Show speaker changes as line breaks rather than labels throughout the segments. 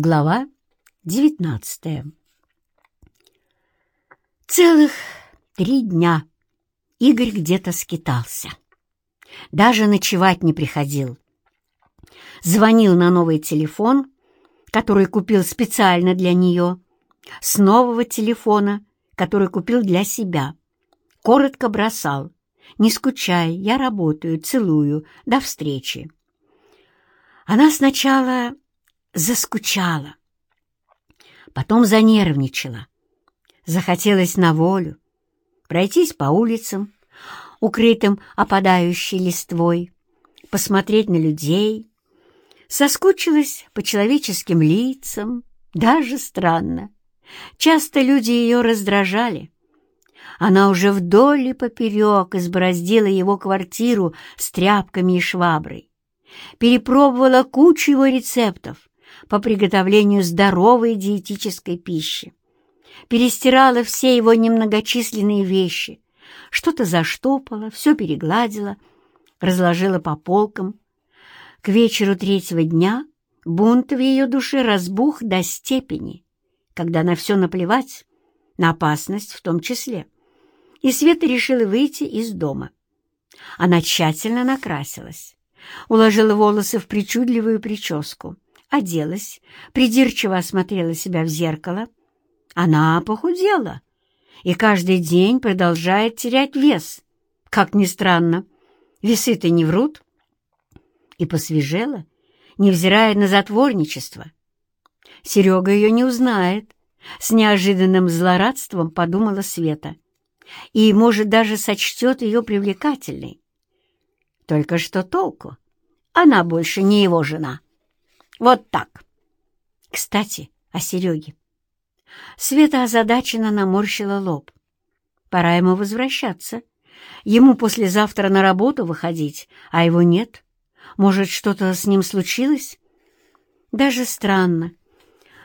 Глава девятнадцатая Целых три дня Игорь где-то скитался. Даже ночевать не приходил. Звонил на новый телефон, который купил специально для нее, с нового телефона, который купил для себя. Коротко бросал. «Не скучай, я работаю, целую, до встречи». Она сначала заскучала. Потом занервничала. Захотелось на волю, пройтись по улицам, укрытым опадающей листвой, посмотреть на людей. Соскучилась по человеческим лицам, даже странно. Часто люди ее раздражали. Она уже вдоль и поперек избороздила его квартиру с тряпками и шваброй. Перепробовала кучу его рецептов, по приготовлению здоровой диетической пищи. Перестирала все его немногочисленные вещи, что-то заштопала, все перегладила, разложила по полкам. К вечеру третьего дня бунт в ее душе разбух до степени, когда на все наплевать, на опасность в том числе. И Света решила выйти из дома. Она тщательно накрасилась, уложила волосы в причудливую прическу, оделась, придирчиво осмотрела себя в зеркало. Она похудела и каждый день продолжает терять вес. Как ни странно, весы-то не врут. И посвежела, невзирая на затворничество. Серега ее не узнает. С неожиданным злорадством подумала Света. И, может, даже сочтет ее привлекательной. Только что толку? Она больше не его жена. Вот так. Кстати, о Сереге. Света озадаченно наморщила лоб. Пора ему возвращаться. Ему послезавтра на работу выходить, а его нет. Может, что-то с ним случилось? Даже странно.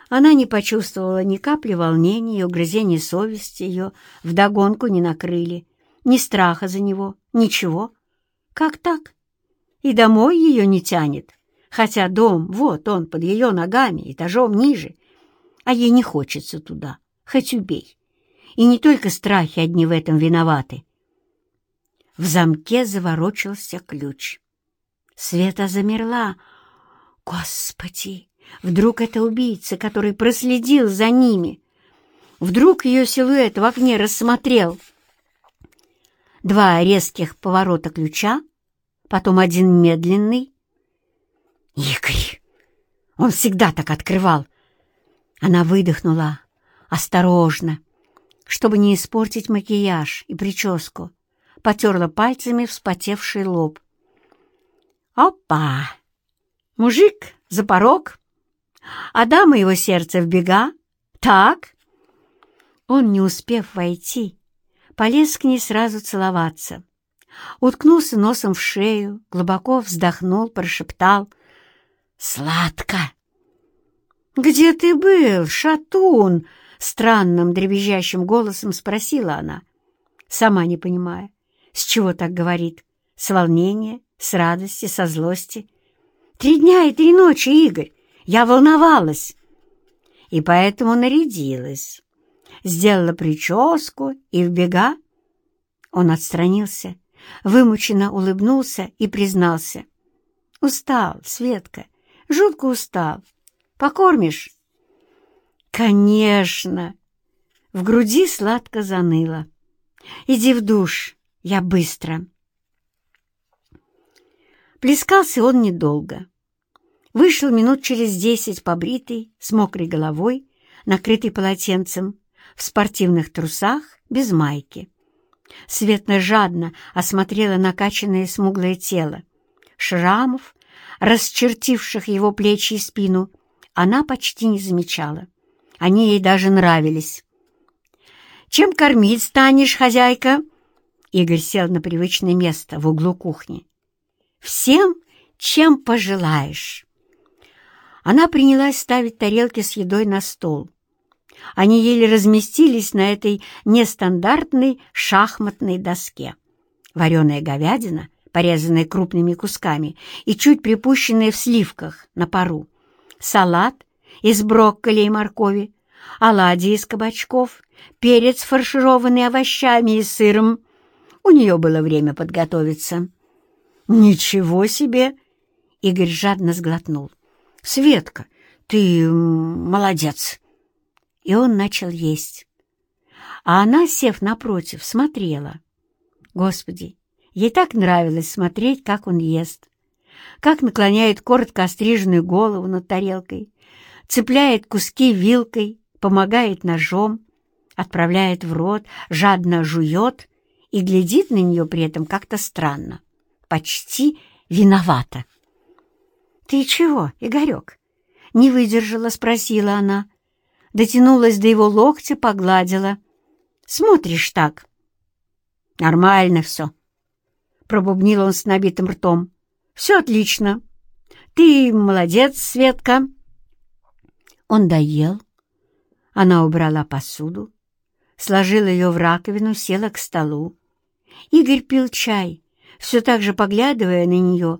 Она не почувствовала ни капли волнения и угрызения совести ее вдогонку не накрыли, ни страха за него, ничего. Как так? И домой ее не тянет хотя дом, вот он, под ее ногами, этажом ниже, а ей не хочется туда, хоть убей. И не только страхи одни в этом виноваты. В замке заворочился ключ. Света замерла. Господи, вдруг это убийца, который проследил за ними? Вдруг ее силуэт в окне рассмотрел? Два резких поворота ключа, потом один медленный, Игорь! Он всегда так открывал. Она выдохнула, осторожно, чтобы не испортить макияж и прическу, потерла пальцами вспотевший лоб. Опа! Мужик за порог, а дама его сердце в бега. Так? Он, не успев войти, полез к ней сразу целоваться. Уткнулся носом в шею, глубоко вздохнул, прошептал — Сладко. «Где ты был, шатун?» — странным дребезжащим голосом спросила она, сама не понимая, с чего так говорит, с волнения, с радости, со злости. «Три дня и три ночи, Игорь, я волновалась» и поэтому нарядилась. Сделала прическу и в бега. Он отстранился, вымученно улыбнулся и признался. «Устал, Светка, Жутко устал. Покормишь?» «Конечно!» В груди сладко заныло. «Иди в душ, я быстро». Плескался он недолго. Вышел минут через десять побритый, с мокрой головой, накрытый полотенцем, в спортивных трусах, без майки. Светно жадно осмотрела накачанное смуглое тело. Шрамов, расчертивших его плечи и спину, она почти не замечала. Они ей даже нравились. «Чем кормить станешь, хозяйка?» Игорь сел на привычное место в углу кухни. «Всем, чем пожелаешь». Она принялась ставить тарелки с едой на стол. Они еле разместились на этой нестандартной шахматной доске. Вареная говядина, порезанные крупными кусками и чуть припущенные в сливках на пару, салат из брокколи и моркови, оладьи из кабачков, перец, фаршированный овощами и сыром. У нее было время подготовиться. «Ничего себе!» — Игорь жадно сглотнул. «Светка, ты молодец!» И он начал есть. А она, сев напротив, смотрела. Господи, ей так нравилось смотреть, как он ест, как наклоняет коротко остриженную голову над тарелкой, цепляет куски вилкой, помогает ножом, отправляет в рот, жадно жует и глядит на нее при этом как-то странно, почти виновата. «Ты чего, Игорек?» — не выдержала, спросила она. Дотянулась до его локтя, погладила. «Смотришь так?» «Нормально все», — пробубнил он с набитым ртом. «Все отлично. Ты молодец, Светка». Он доел. Она убрала посуду, сложила ее в раковину, села к столу. Игорь пил чай, все так же поглядывая на нее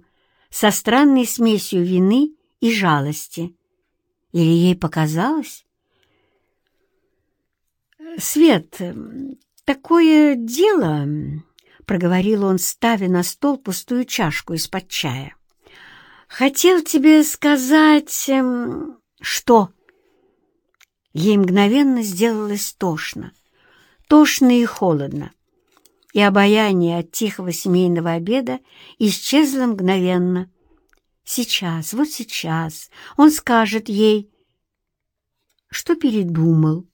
со странной смесью вины и жалости. Или ей показалось? «Свет, такое дело...» — проговорил он, ставя на стол пустую чашку из-под чая. «Хотел тебе сказать...» эм, «Что?» Ей мгновенно сделалось тошно. Тошно и холодно. И обаяние от тихого семейного обеда исчезло мгновенно. Сейчас, вот сейчас, он скажет ей, что передумал,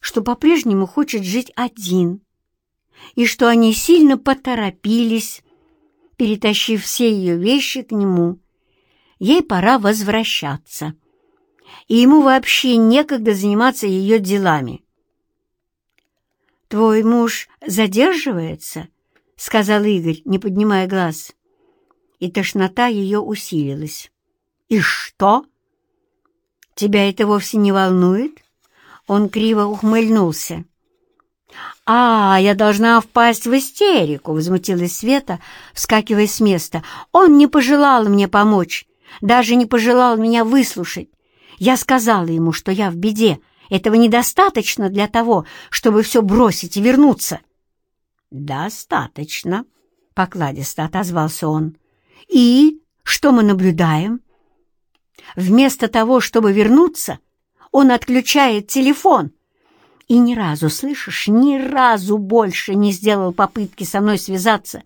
что по-прежнему хочет жить один, и что они сильно поторопились, перетащив все ее вещи к нему. Ей пора возвращаться и ему вообще некогда заниматься ее делами. «Твой муж задерживается?» — сказал Игорь, не поднимая глаз. И тошнота ее усилилась. «И что? Тебя это вовсе не волнует?» Он криво ухмыльнулся. «А, я должна впасть в истерику!» — возмутилась Света, вскакивая с места. «Он не пожелал мне помочь, даже не пожелал меня выслушать. Я сказала ему, что я в беде. Этого недостаточно для того, чтобы все бросить и вернуться. «Достаточно», — покладисто отозвался он. «И что мы наблюдаем?» Вместо того, чтобы вернуться, он отключает телефон. И ни разу, слышишь, ни разу больше не сделал попытки со мной связаться.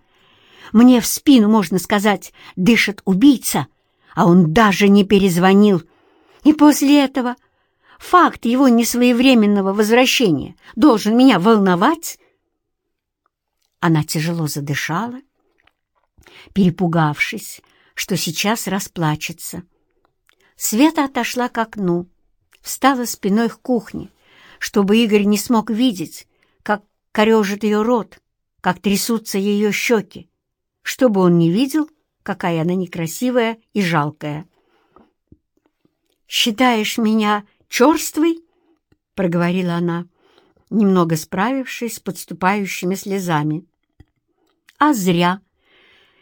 Мне в спину, можно сказать, дышит убийца, а он даже не перезвонил. И после этого факт его несвоевременного возвращения должен меня волновать? Она тяжело задышала, перепугавшись, что сейчас расплачется. Света отошла к окну, встала спиной к кухне, чтобы Игорь не смог видеть, как корежит ее рот, как трясутся ее щеки, чтобы он не видел, какая она некрасивая и жалкая считаешь меня черствой?» — проговорила она, немного справившись с подступающими слезами. «А зря.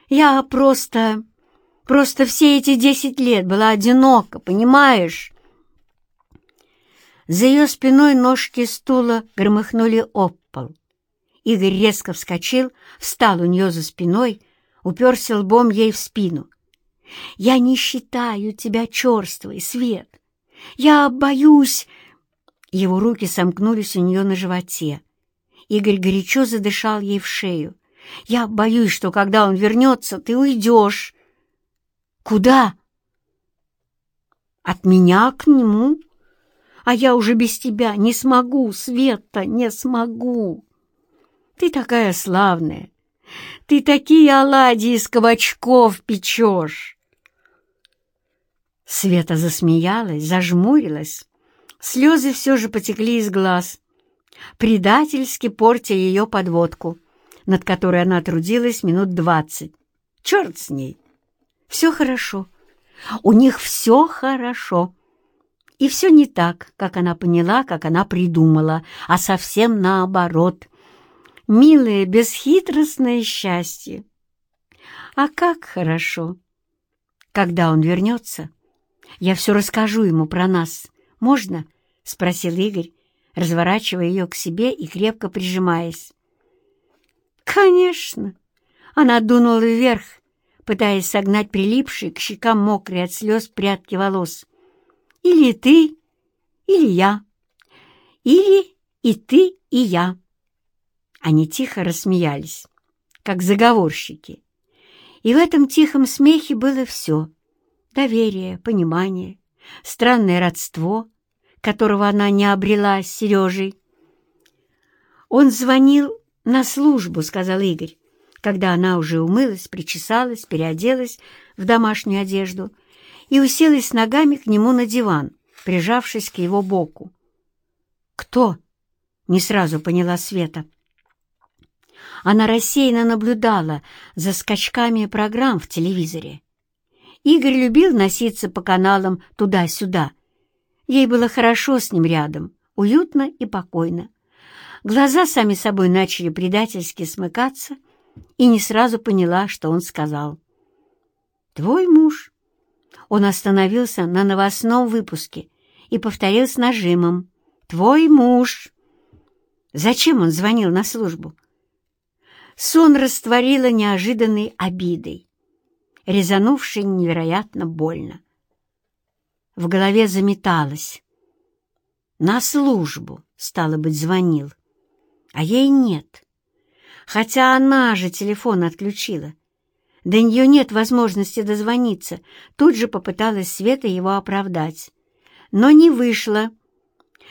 Я просто... просто все эти десять лет была одинока, понимаешь?» За ее спиной ножки стула громыхнули об пол. Игорь резко вскочил, встал у нее за спиной, уперся лбом ей в спину. Я не считаю тебя черствой, Свет. Я боюсь...» Его руки сомкнулись у нее на животе. Игорь горячо задышал ей в шею. «Я боюсь, что когда он вернется, ты уйдешь». «Куда?» «От меня к нему. А я уже без тебя не смогу, Света, не смогу. Ты такая славная. Ты такие оладьи из кабачков печешь». Света засмеялась, зажмурилась. Слезы все же потекли из глаз, предательски портя ее подводку, над которой она трудилась минут двадцать. Черт с ней! Все хорошо. У них все хорошо. И все не так, как она поняла, как она придумала, а совсем наоборот. Милое, бесхитростное счастье. А как хорошо! Когда он вернется, Я все расскажу ему про нас. Можно?» — спросил Игорь, разворачивая ее к себе и крепко прижимаясь. «Конечно!» Она дунула вверх, пытаясь согнать прилипшие к щекам мокрые от слез прядки волос. «Или ты, или я. Или и ты, и я». Они тихо рассмеялись, как заговорщики. И в этом тихом смехе было все — доверие, понимание, странное родство, которого она не обрела с Сережей. Он звонил «На службу», — сказал Игорь, когда она уже умылась, причесалась, переоделась в домашнюю одежду и уселась ногами к нему на диван, прижавшись к его боку. «Кто?» — не сразу поняла Света. Она рассеянно наблюдала за скачками программ в телевизоре. Игорь любил носиться по каналам туда-сюда. Ей было хорошо с ним рядом, уютно и покойно. Глаза сами собой начали предательски смыкаться, и не сразу поняла, что он сказал. «Твой муж». Он остановился на новостном выпуске и повторил с нажимом. «Твой муж». Зачем он звонил на службу? Сон растворила неожиданной обидой, резанувшей невероятно больно. В голове заметалось. На службу, стало быть, звонил а ей нет. Хотя она же телефон отключила. До нее нет возможности дозвониться. Тут же попыталась Света его оправдать. Но не вышло.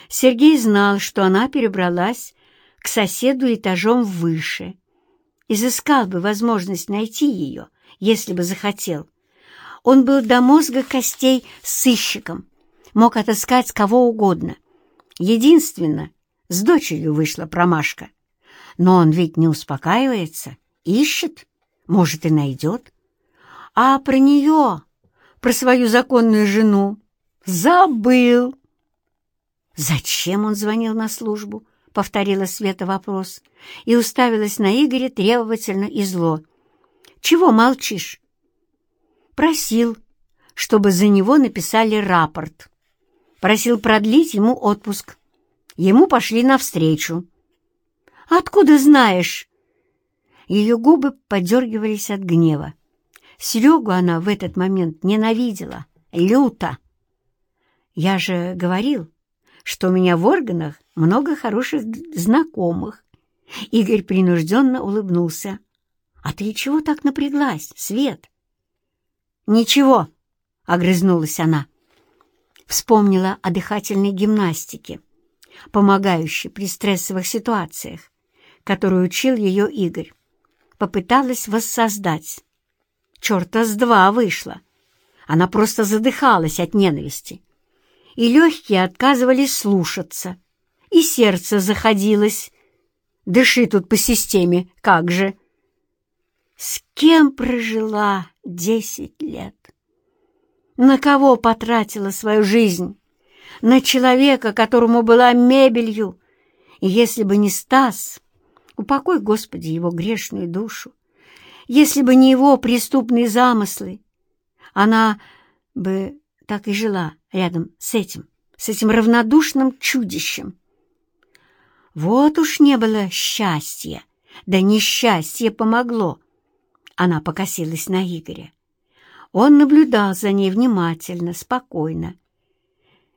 Сергей знал, что она перебралась к соседу этажом выше. Изыскал бы возможность найти ее, если бы захотел. Он был до мозга костей сыщиком, мог отыскать кого угодно. Единственно, с дочерью вышла промашка. Но он ведь не успокаивается, ищет, может, и найдет. А про нее, про свою законную жену, забыл. «Зачем он звонил на службу?» — повторила Света вопрос и уставилась на Игоря требовательно и зло. «Чего молчишь?» «Просил, чтобы за него написали рапорт. Просил продлить ему отпуск. Ему пошли навстречу. «Откуда знаешь?» Ее губы подергивались от гнева. Серегу она в этот момент ненавидела, люто. «Я же говорил, что у меня в органах много хороших знакомых». Игорь принужденно улыбнулся. «А ты чего так напряглась, Свет?» «Ничего», — огрызнулась она. Вспомнила о дыхательной гимнастике помогающей при стрессовых ситуациях, которую учил ее Игорь. Попыталась воссоздать. Черта с два вышло. Она просто задыхалась от ненависти. И легкие отказывались слушаться. И сердце заходилось. Дыши тут по системе, как же. С кем прожила десять лет? На кого потратила свою жизнь? на человека, которому была мебелью. И если бы не Стас, упокой, Господи, его грешную душу, если бы не его преступные замыслы, она бы так и жила рядом с этим, с этим равнодушным чудищем. Вот уж не было счастья, да несчастье помогло. Она покосилась на Игоря. Он наблюдал за ней внимательно, спокойно,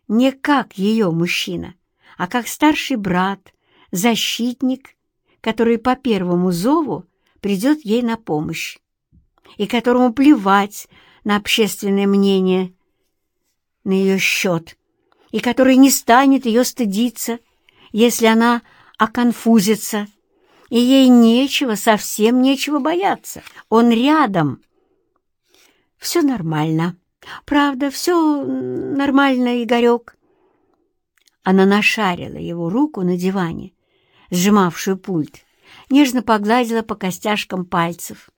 не как ее мужчина, а как старший брат, защитник, который по первому зову придет ей на помощь, и которому плевать на общественное мнение на ее счет, и который не станет ее стыдиться, если она оконфузится, и ей нечего, совсем нечего бояться. Он рядом. Все нормально. «Правда, все нормально, Игорек». Она нашарила его руку на диване, сжимавшую пульт, нежно погладила по костяшкам пальцев.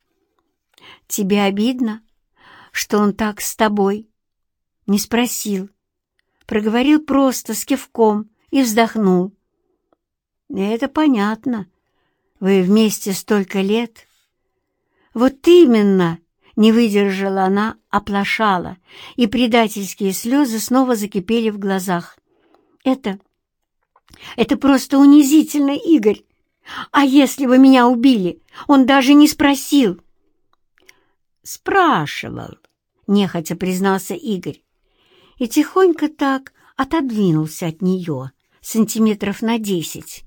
«Тебе обидно, что он так с тобой?» Не спросил. Проговорил просто, с кивком, и вздохнул. «Это понятно. Вы вместе столько лет». «Вот именно!» Не выдержала она, оплошала, и предательские слезы снова закипели в глазах. «Это... это просто унизительно, Игорь! А если бы меня убили? Он даже не спросил!» «Спрашивал», — нехотя признался Игорь, и тихонько так отодвинулся от нее сантиметров на десять.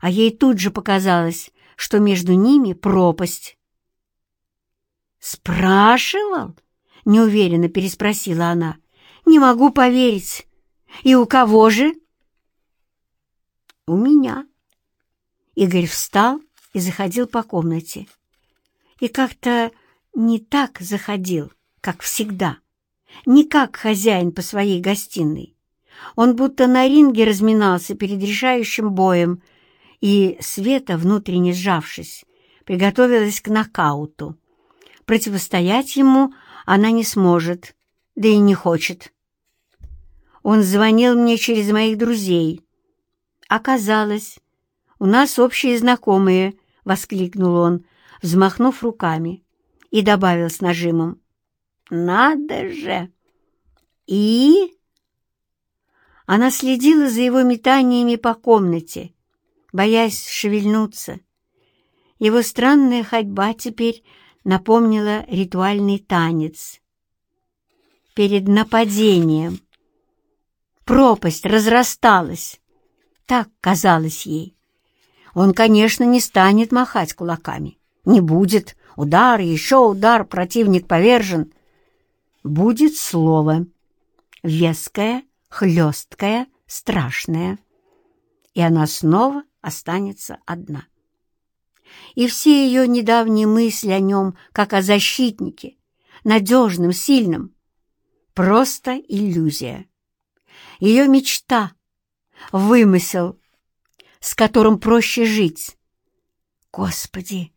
А ей тут же показалось, что между ними пропасть. «Спрашивал?» — неуверенно переспросила она. «Не могу поверить. И у кого же?» «У меня». Игорь встал и заходил по комнате. И как-то не так заходил, как всегда, не как хозяин по своей гостиной. Он будто на ринге разминался перед решающим боем, и Света, внутренне сжавшись, приготовилась к нокауту. Противостоять ему она не сможет, да и не хочет. Он звонил мне через моих друзей. Оказалось, у нас общие знакомые, — воскликнул он, взмахнув руками, и добавил с нажимом. «Надо же!» «И?» Она следила за его метаниями по комнате, боясь шевельнуться. Его странная ходьба теперь напомнила ритуальный танец. Перед нападением пропасть разрасталась, так казалось ей. Он, конечно, не станет махать кулаками, не будет. Удар, еще удар, противник повержен. Будет слово. Веское, хлесткое, страшное. И она снова останется одна и все ее недавние мысли о нем, как о защитнике, надежном, сильном, просто иллюзия. Ее мечта, вымысел, с которым проще жить. Господи,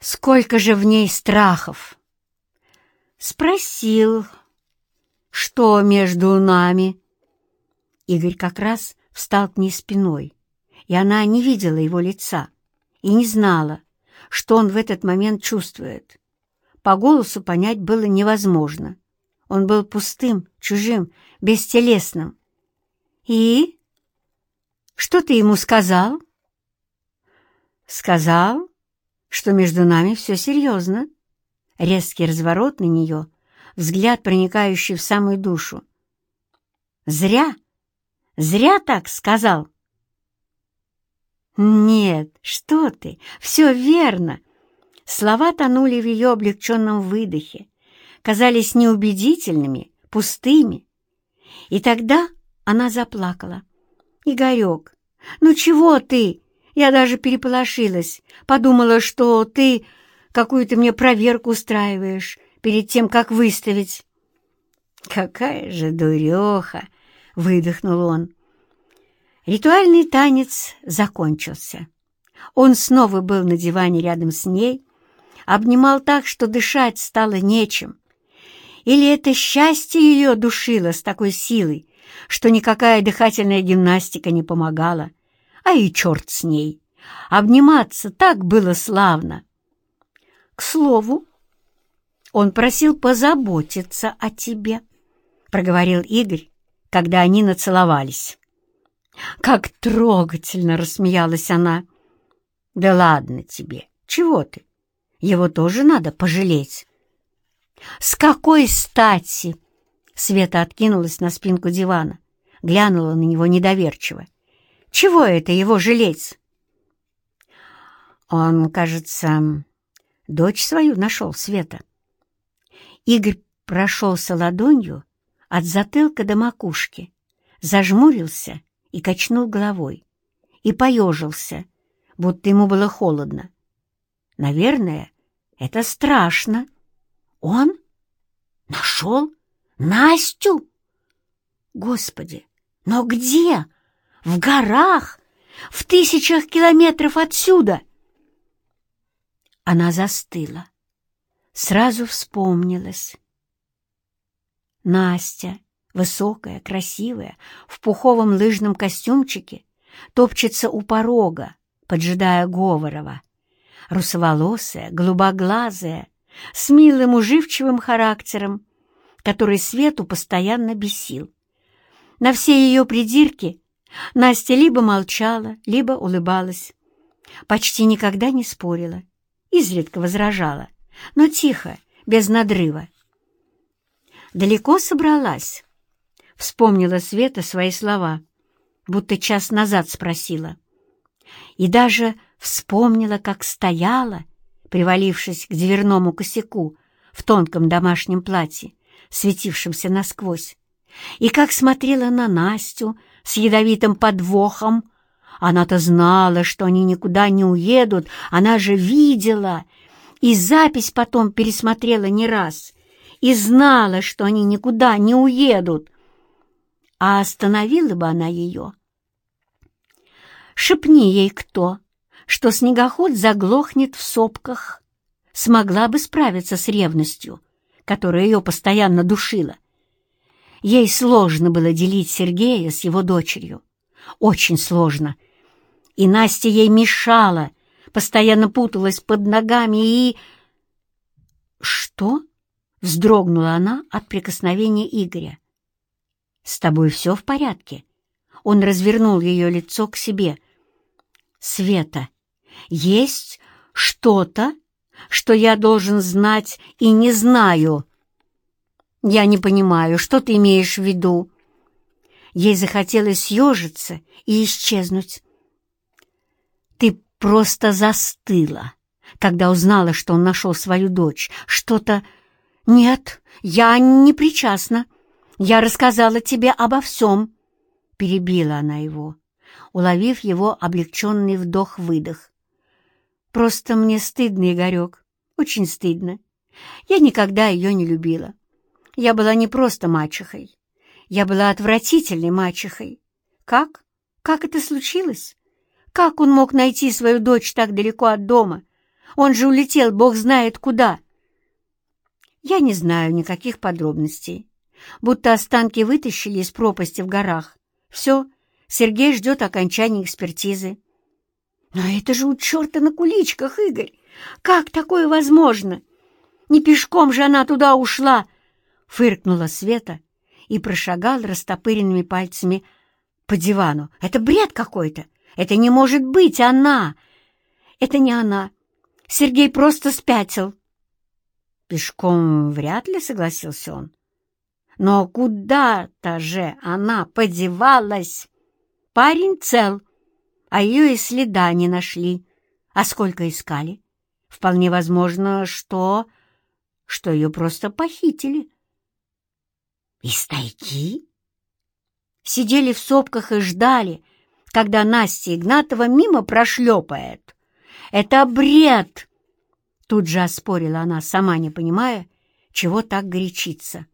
сколько же в ней страхов! Спросил, что между нами. Игорь как раз встал к ней спиной, и она не видела его лица и не знала, что он в этот момент чувствует. По голосу понять было невозможно. Он был пустым, чужим, бестелесным. «И? Что ты ему сказал?» «Сказал, что между нами все серьезно». Резкий разворот на нее, взгляд, проникающий в самую душу. «Зря! Зря так сказал!» «Нет, что ты, все верно!» Слова тонули в ее облегченном выдохе, казались неубедительными, пустыми. И тогда она заплакала. «Игорек, ну чего ты? Я даже переполошилась, подумала, что ты какую-то мне проверку устраиваешь перед тем, как выставить». «Какая же дуреха!» — выдохнул он. Ритуальный танец закончился. Он снова был на диване рядом с ней, обнимал так, что дышать стало нечем. Или это счастье ее душило с такой силой, что никакая дыхательная гимнастика не помогала, а и черт с ней. Обниматься так было славно. К слову, он просил позаботиться о тебе, — проговорил Игорь, когда они нацеловались. Как трогательно рассмеялась она. Да ладно тебе, чего ты? Его тоже надо пожалеть. С какой стати? Света откинулась на спинку дивана, глянула на него недоверчиво. Чего это его жалеть? Он, кажется, дочь свою нашел, Света. Игорь прошелся ладонью от затылка до макушки, зажмурился и качнул головой, и поежился, будто ему было холодно. Наверное, это страшно. Он нашел Настю? Господи, но где? В горах? В тысячах километров отсюда? Она застыла. Сразу вспомнилась. Настя высокая, красивая, в пуховом лыжном костюмчике, топчется у порога, поджидая Говорова. Русоволосая, голубоглазая, с милым уживчивым характером, который Свету постоянно бесил. На все ее придирки Настя либо молчала, либо улыбалась. Почти никогда не спорила, изредка возражала, но тихо, без надрыва. «Далеко собралась?» — вспомнила Света свои слова, будто час назад спросила. И даже вспомнила, как стояла, привалившись к дверному косяку в тонком домашнем платье, светившемся насквозь, и как смотрела на Настю с ядовитым подвохом. Она-то знала, что они никуда не уедут, она же видела, и запись потом пересмотрела не раз, и знала, что они никуда не уедут. А остановила бы она ее. Шепни ей кто, что снегоход заглохнет в сопках, смогла бы справиться с ревностью, которая ее постоянно душила. Ей сложно было делить Сергея с его дочерью. Очень сложно. И Настя ей мешала, постоянно путалась под ногами и... «Что?» — вздрогнула она от прикосновения Игоря. «С тобой все в порядке?» Он развернул ее лицо к себе. «Света, есть что-то, что я должен знать и не знаю?» «Я не понимаю, что ты имеешь в виду?» Ей захотелось съежиться и исчезнуть. «Ты просто застыла, когда узнала, что он нашел свою дочь. Что-то...» «Нет, я не причастна. Я рассказала тебе обо всем», — перебила она его, уловив его облегченный вдох-выдох. «Просто мне стыдно, Игорек, очень стыдно. Я никогда ее не любила. Я была не просто мачехой. Я была отвратительной мачехой. Как? Как это случилось? Как он мог найти свою дочь так далеко от дома? Он же улетел, бог знает куда. Я не знаю никаких подробностей. Будто останки вытащили из пропасти в горах. Все, Сергей ждет окончания экспертизы. Но это же у черта на куличках, Игорь! Как такое возможно? Не пешком же она туда ушла, — фыркнула Света и прошагала растопыренными пальцами по дивану. «Это бред какой-то! Это не может быть она! Это не она! Сергей просто спятил!» «Пешком вряд ли», — согласился он. «Но куда-то же она подевалась! Парень цел, а ее и следа не нашли. А сколько искали? Вполне возможно, что... что ее просто похитили». Из тайги? Сидели в сопках и ждали, когда Настя Игнатова мимо прошлепает. Это бред! Тут же оспорила она, сама не понимая, чего так горячиться.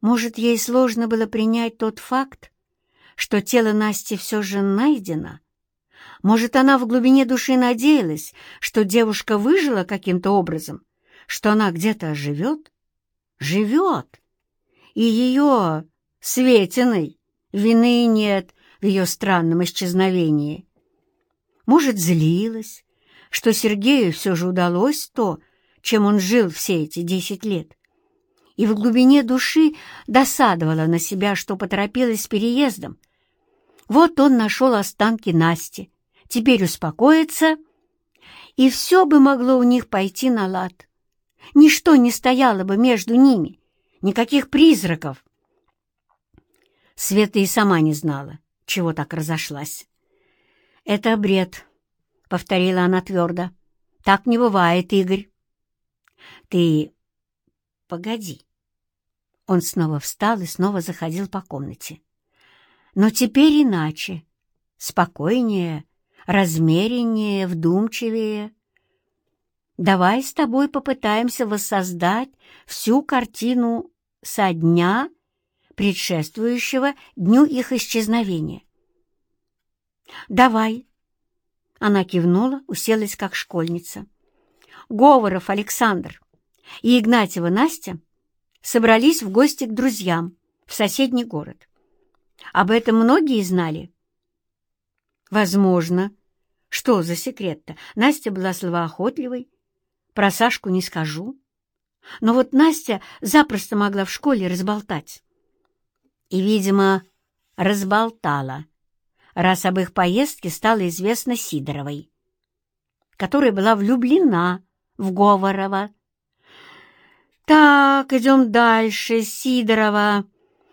Может, ей сложно было принять тот факт, что тело Насти все же найдено? Может, она в глубине души надеялась, что девушка выжила каким-то образом, что она где-то живет? Живет! и ее, Светиной, вины нет в ее странном исчезновении. Может, злилась, что Сергею все же удалось то, чем он жил все эти десять лет, и в глубине души досадовала на себя, что поторопилась с переездом. Вот он нашел останки Насти, теперь успокоится, и все бы могло у них пойти на лад. Ничто не стояло бы между ними, Никаких призраков!» Света и сама не знала, чего так разошлась. «Это бред», — повторила она твердо. «Так не бывает, Игорь». «Ты... погоди». Он снова встал и снова заходил по комнате. «Но теперь иначе. Спокойнее, размереннее, вдумчивее. Давай с тобой попытаемся воссоздать всю картину со дня, предшествующего дню их исчезновения. «Давай!» Она кивнула, уселась как школьница. Говоров Александр и Игнатьева Настя собрались в гости к друзьям в соседний город. Об этом многие знали? Возможно. Что за секрет-то? Настя была словоохотливой, про Сашку не скажу. Но вот Настя запросто могла в школе разболтать. И, видимо, разболтала, раз об их поездке стало известно Сидоровой, которая была влюблена в Говорова. Так, идем дальше, Сидорова.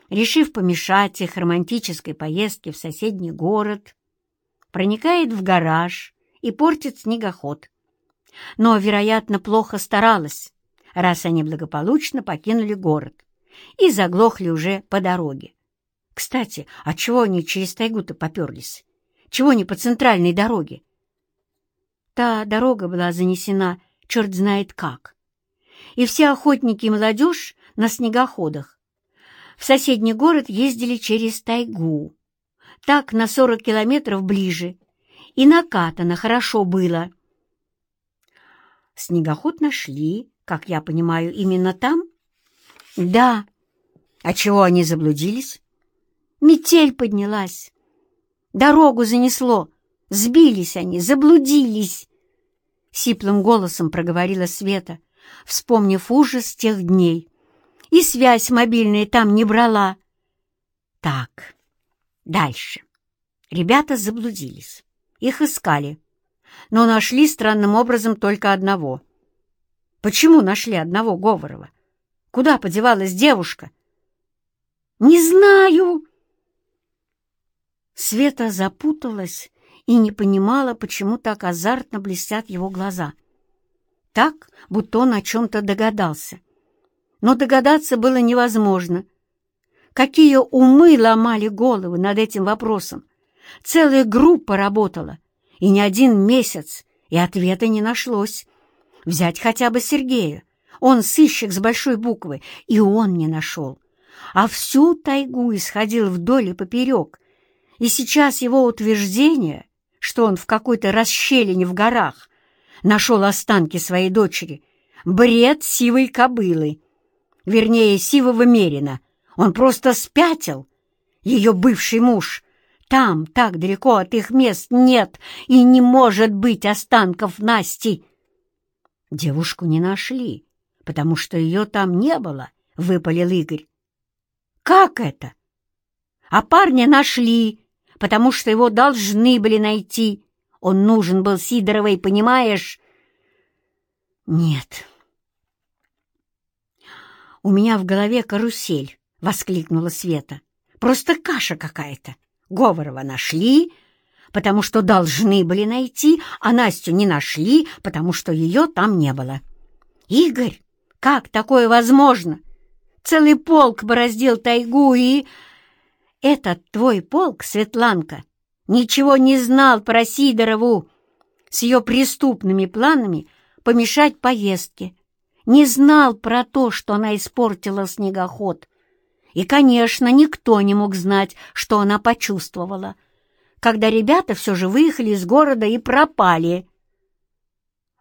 Решив помешать их романтической поездке в соседний город, проникает в гараж и портит снегоход. Но, вероятно, плохо старалась, раз они благополучно покинули город и заглохли уже по дороге. Кстати, а чего они через тайгу-то поперлись? Чего не по центральной дороге? Та дорога была занесена черт знает как. И все охотники и молодежь на снегоходах в соседний город ездили через тайгу. Так на сорок километров ближе. И накатано хорошо было. Снегоход нашли, как я понимаю, именно там? Да. А чего они заблудились? Метель поднялась. Дорогу занесло. Сбились они, заблудились. Сиплым голосом проговорила Света, вспомнив ужас тех дней. И связь мобильная там не брала. Так, дальше. Ребята заблудились. Их искали, но нашли странным образом только одного — Почему нашли одного Говорова? Куда подевалась девушка? Не знаю. Света запуталась и не понимала, почему так азартно блестят его глаза. Так, будто он о чем-то догадался. Но догадаться было невозможно. Какие умы ломали головы над этим вопросом. Целая группа работала, и не один месяц, и ответа не нашлось. Взять хотя бы Сергея. Он сыщик с большой буквы, и он не нашел. А всю тайгу исходил вдоль и поперек. И сейчас его утверждение, что он в какой-то расщелине в горах нашел останки своей дочери, бред сивой кобылы. Вернее, сивого мерина. Он просто спятил. Ее бывший муж. Там, так далеко от их мест, нет и не может быть останков Насти. Девушку не нашли, потому что ее там не было, — выпалил Игорь. Как это? А парня нашли, потому что его должны были найти. Он нужен был Сидоровой, понимаешь? Нет. У меня в голове карусель, — воскликнула Света. Просто каша какая-то. Говорова нашли, потому что должны были найти, а Настю не нашли, потому что ее там не было. Игорь, как такое возможно? Целый полк бороздил тайгу и... Этот твой полк, Светланка, ничего не знал про Сидорову с ее преступными планами помешать поездке. Не знал про то, что она испортила снегоход. И, конечно, никто не мог знать, что она почувствовала — когда ребята все же выехали из города и пропали.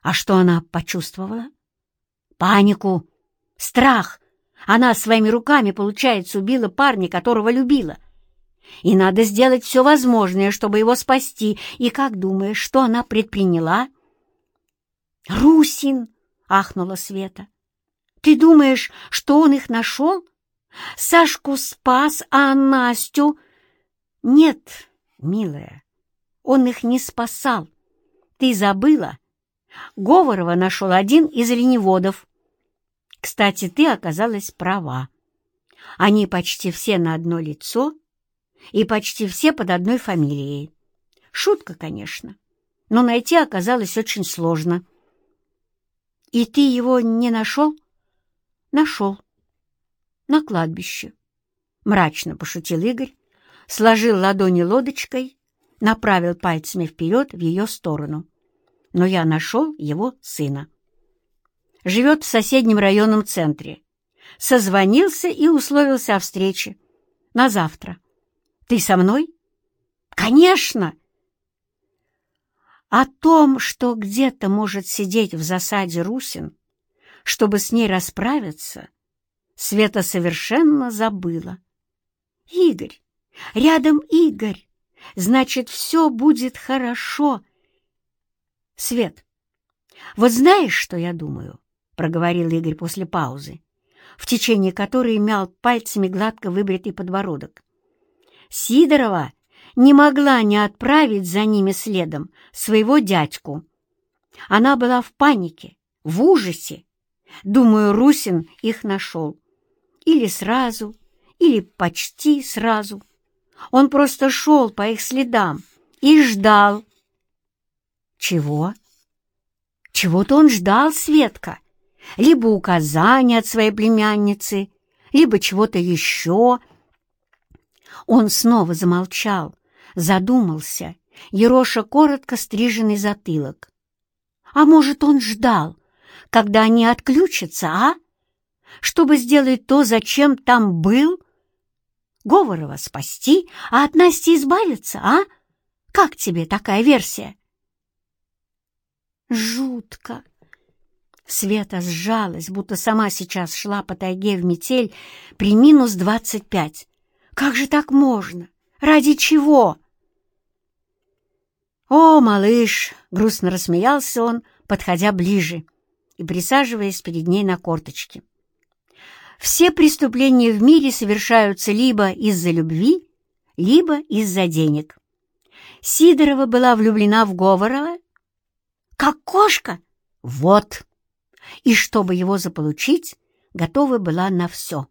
А что она почувствовала? Панику, страх. Она своими руками, получается, убила парня, которого любила. И надо сделать все возможное, чтобы его спасти. И как думаешь, что она предприняла? «Русин!» — ахнула Света. «Ты думаешь, что он их нашел? Сашку спас, а Настю...» «Нет, Милая, он их не спасал. Ты забыла? Говорова нашел один из оленеводов. Кстати, ты оказалась права. Они почти все на одно лицо и почти все под одной фамилией. Шутка, конечно, но найти оказалось очень сложно. И ты его не нашел? Нашел. На кладбище. Мрачно пошутил Игорь, сложил ладони лодочкой, направил пальцами вперед в ее сторону. Но я нашел его сына. Живет в соседнем районном центре. Созвонился и условился о встрече. На завтра. Ты со мной? Конечно! О том, что где-то может сидеть в засаде Русин, чтобы с ней расправиться, Света совершенно забыла. Игорь, Рядом Игорь. Значит, все будет хорошо. Свет, «Вот знаешь, что я думаю?» — проговорил Игорь после паузы, в течение которой мял пальцами гладко выбритый подбородок. Сидорова не могла не отправить за ними следом своего дядьку. Она была в панике, в ужасе. Думаю, Русин их нашел. Или сразу, или почти сразу. Он просто шел по их следам и ждал. Чего? Чего-то он ждал, Светка. Либо указания от своей племянницы, либо чего-то еще. Он снова замолчал, задумался, ероша коротко стриженный затылок. А может, он ждал, когда они отключатся, а? Чтобы сделать то, зачем там был? Говорова спасти, а от Насти избавиться, а? Как тебе такая версия? Жутко. Света сжалась, будто сама сейчас шла по тайге в метель при минус двадцать пять. Как же так можно? Ради чего? «О, малыш!» — грустно рассмеялся он, подходя ближе и присаживаясь перед ней на корточки. «Все преступления в мире совершаются либо из-за любви, либо из-за денег. Сидорова была влюблена в Говорова? Как кошка? Вот! И чтобы его заполучить, готова была на все.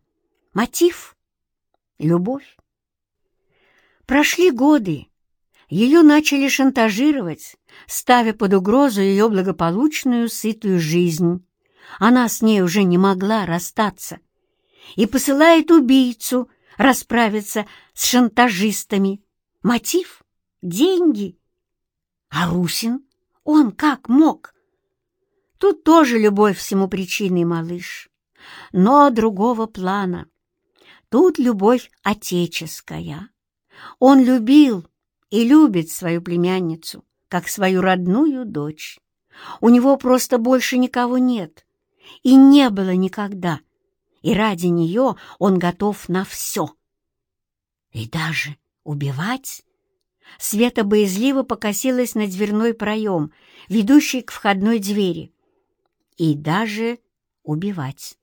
Мотив — любовь. Прошли годы, ее начали шантажировать, ставя под угрозу ее благополучную, сытую жизнь. Она с ней уже не могла расстаться и посылает убийцу расправиться с шантажистами. Мотив — деньги. А Русин, он как мог? Тут тоже любовь всему причиной, малыш, но другого плана. Тут любовь отеческая. Он любил, и любит свою племянницу, как свою родную дочь. У него просто больше никого нет, и не было никогда, и ради нее он готов на все. И даже убивать? Света боязливо покосилась на дверной проем, ведущий к входной двери. И даже убивать.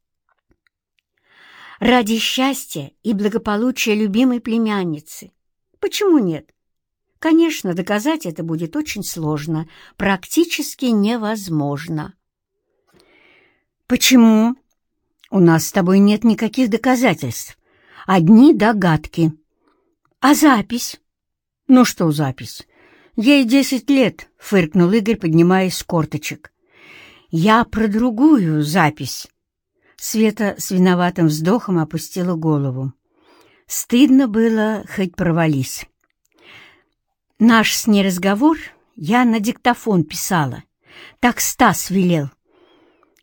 Ради счастья и благополучия любимой племянницы. Почему нет? Конечно, доказать это будет очень сложно, практически невозможно. «Почему?» «У нас с тобой нет никаких доказательств. Одни догадки». «А запись?» «Ну что запись?» «Ей десять лет», — фыркнул Игорь, поднимаясь с корточек. «Я про другую запись». Света с виноватым вздохом опустила голову. Стыдно было, хоть провались. Наш с ней разговор я на диктофон писала. Так Стас велел.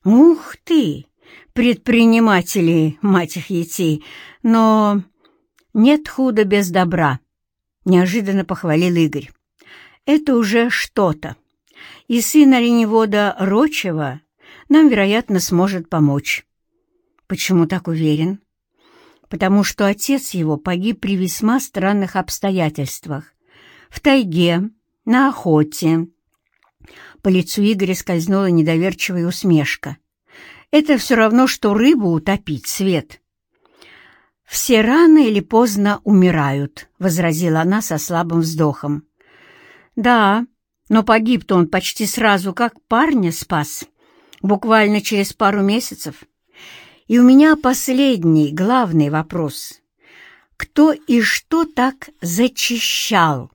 Ух ты, предприниматели, мать их идти, но нет худа без добра, неожиданно похвалил Игорь. Это уже что-то. И сын оленевода Рочева нам, вероятно, сможет помочь. Почему так уверен? Потому что отец его погиб при весьма странных обстоятельствах в тайге, на охоте. По лицу Игоря скользнула недоверчивая усмешка. Это все равно, что рыбу утопить, Свет. «Все рано или поздно умирают», — возразила она со слабым вздохом. «Да, но погиб-то он почти сразу, как парня спас, буквально через пару месяцев. И у меня последний, главный вопрос. Кто и что так зачищал?»